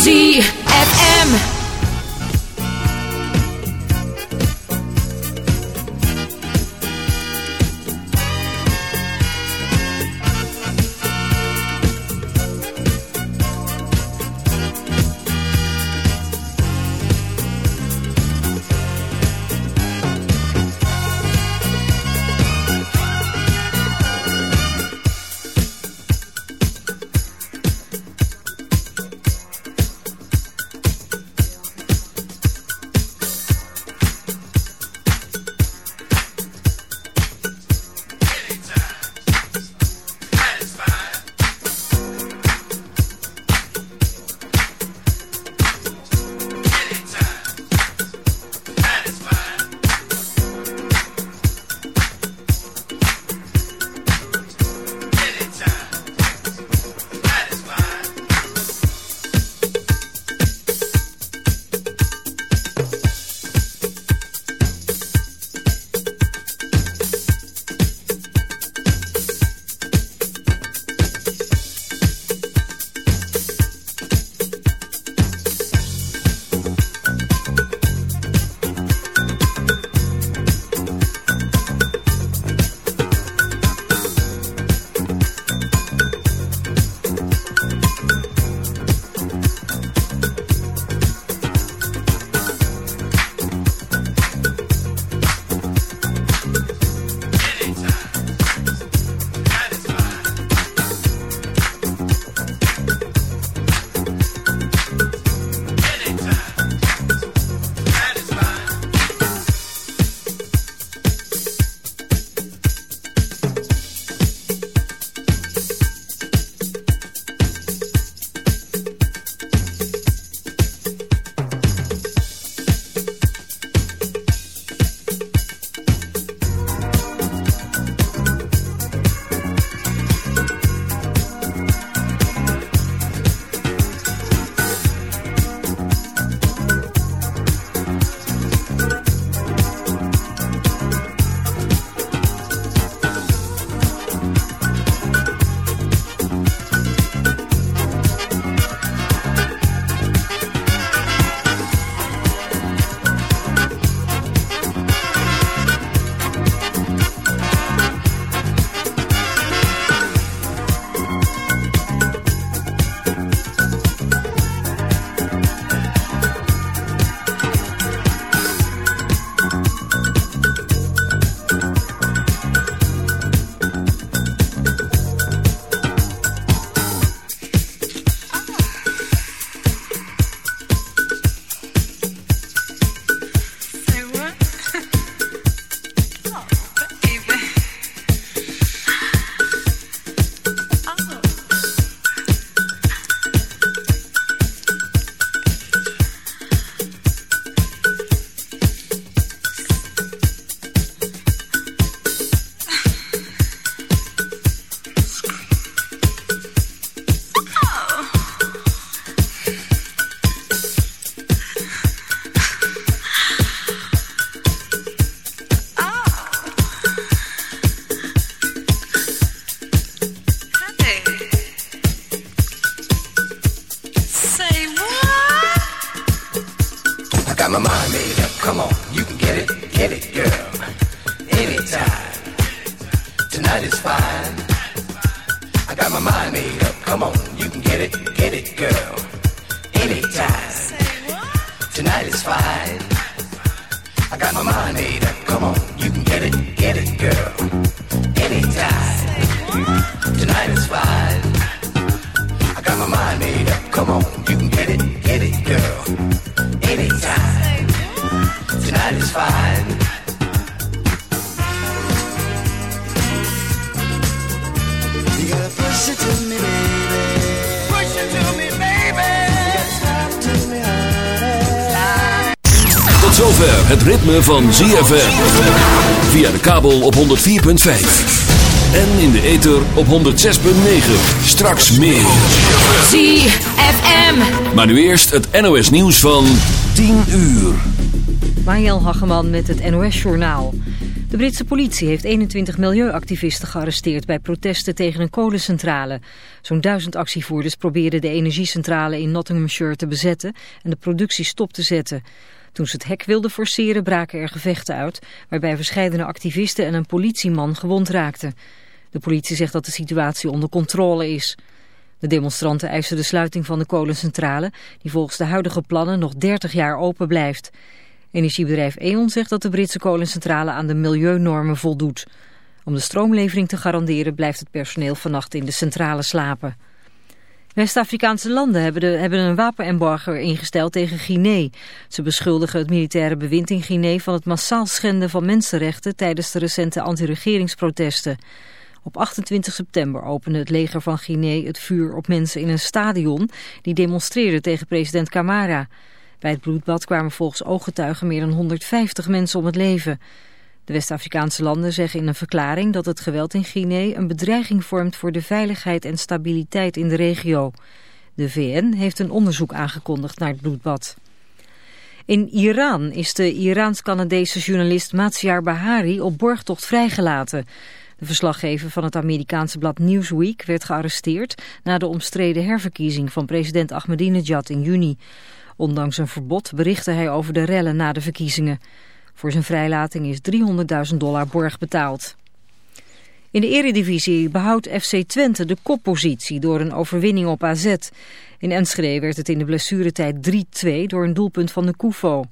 ZFM. Van ZFM. Via de kabel op 104.5. En in de ether op 106.9. Straks meer. ZFM. Maar nu eerst het NOS nieuws van 10 uur. Mariel Hageman met het NOS Journaal. De Britse politie heeft 21 milieuactivisten gearresteerd bij protesten tegen een kolencentrale. Zo'n duizend actievoerders probeerden de energiecentrale in Nottinghamshire te bezetten en de productie stop te zetten. Toen ze het hek wilden forceren braken er gevechten uit, waarbij verschillende activisten en een politieman gewond raakten. De politie zegt dat de situatie onder controle is. De demonstranten eisen de sluiting van de kolencentrale, die volgens de huidige plannen nog 30 jaar open blijft. Energiebedrijf E.ON zegt dat de Britse kolencentrale aan de milieunormen voldoet. Om de stroomlevering te garanderen blijft het personeel vannacht in de centrale slapen. West-Afrikaanse landen hebben, de, hebben een wapenembargo ingesteld tegen Guinea. Ze beschuldigen het militaire bewind in Guinea van het massaal schenden van mensenrechten tijdens de recente anti-regeringsprotesten. Op 28 september opende het leger van Guinea het vuur op mensen in een stadion die demonstreerden tegen president Camara. Bij het bloedbad kwamen volgens ooggetuigen meer dan 150 mensen om het leven. De West-Afrikaanse landen zeggen in een verklaring dat het geweld in Guinea een bedreiging vormt voor de veiligheid en stabiliteit in de regio. De VN heeft een onderzoek aangekondigd naar het bloedbad. In Iran is de Iraans-Canadese journalist Matsiar Bahari op borgtocht vrijgelaten. De verslaggever van het Amerikaanse blad Newsweek werd gearresteerd na de omstreden herverkiezing van president Ahmadinejad in juni. Ondanks een verbod berichtte hij over de rellen na de verkiezingen. Voor zijn vrijlating is 300.000 dollar borg betaald. In de eredivisie behoudt FC Twente de koppositie door een overwinning op AZ. In Enschede werd het in de blessuretijd 3-2 door een doelpunt van de Koufo.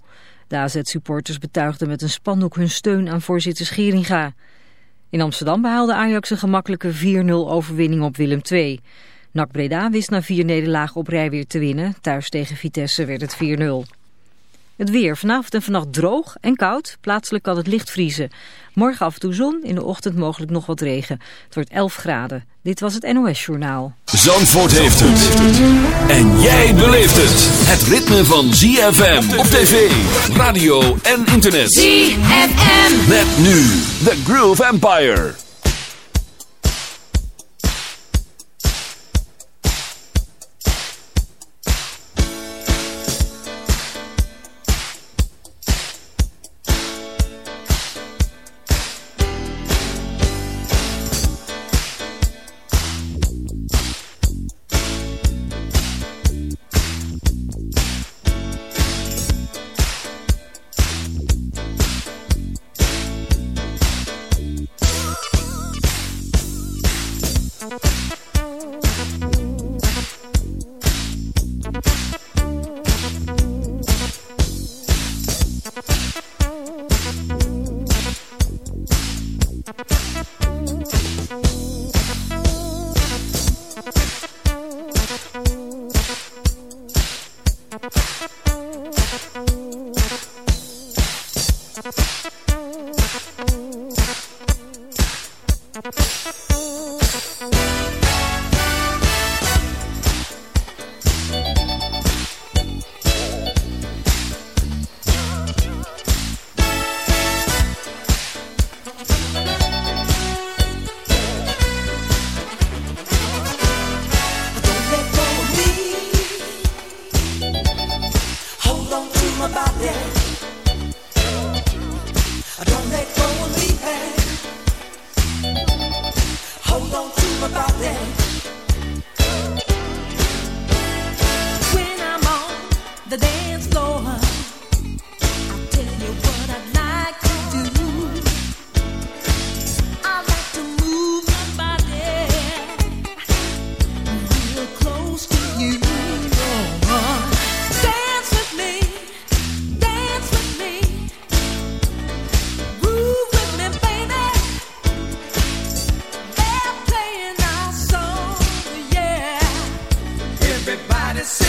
De AZ-supporters betuigden met een spandoek hun steun aan voorzitter Scheringa. In Amsterdam behaalde Ajax een gemakkelijke 4-0 overwinning op Willem II. NAC Breda wist na vier nederlagen op rij weer te winnen. Thuis tegen Vitesse werd het 4-0. Het weer. Vanavond en vannacht droog en koud. Plaatselijk kan het licht vriezen. Morgen af en toe zon. In de ochtend mogelijk nog wat regen. Het wordt 11 graden. Dit was het NOS Journaal. Zandvoort heeft het. En jij beleeft het. Het ritme van ZFM op tv, radio en internet. ZFM. Met nu The Groove Empire.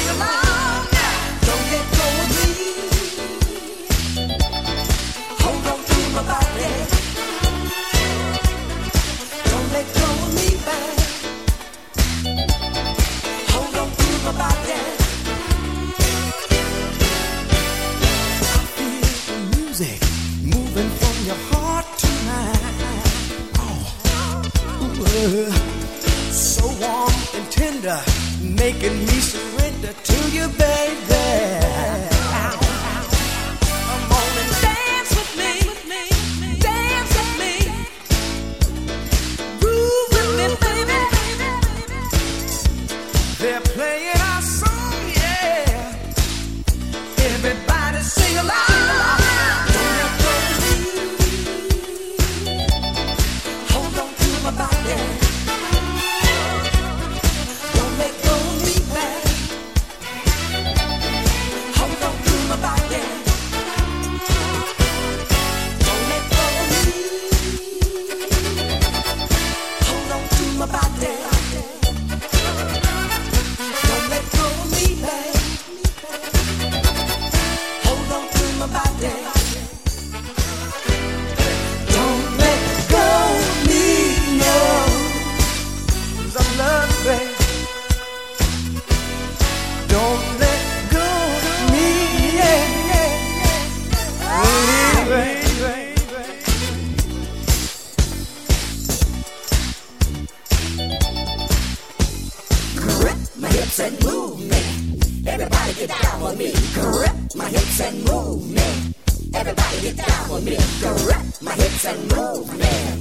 your mind. Grip my hips and move it.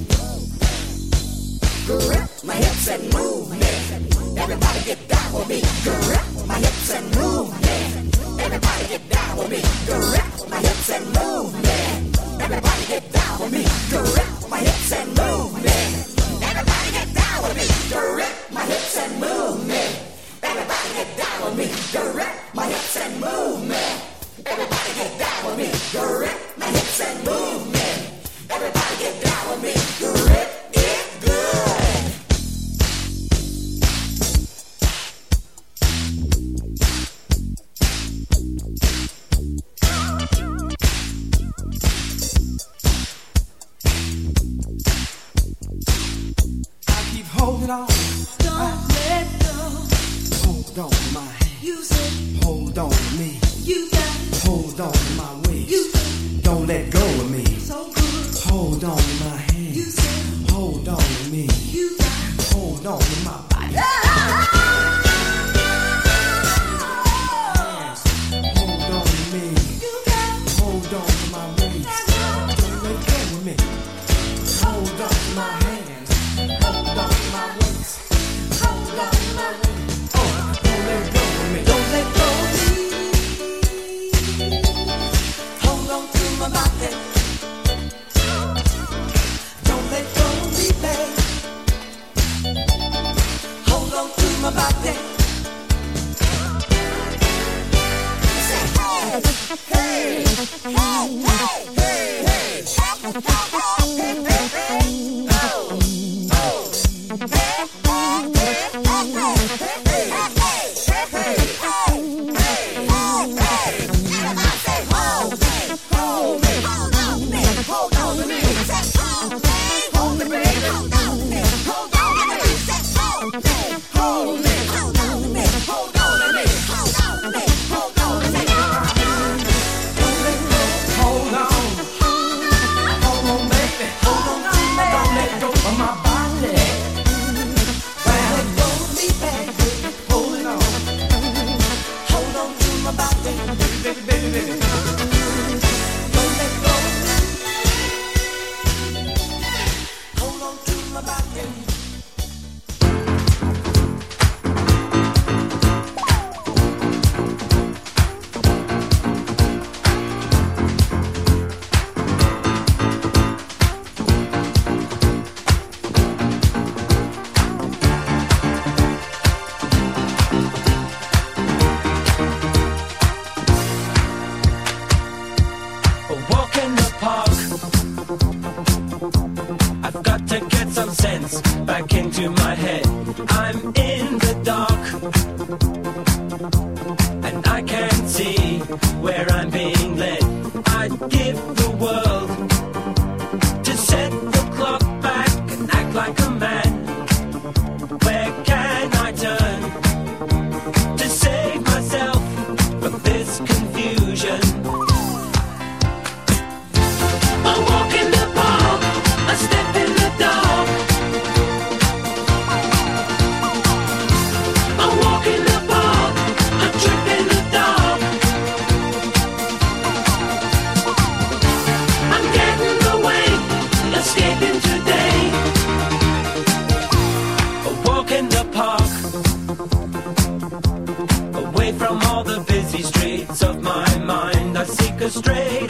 Grip my hips and move it. Everybody get down with me. Grip my hips and move it. Everybody get down with me. Grip my hips and move it. Everybody get down with me. Grip my hips and move. Everybody get down with me. Grip my hips and move. Everybody get down with me. Grip straight.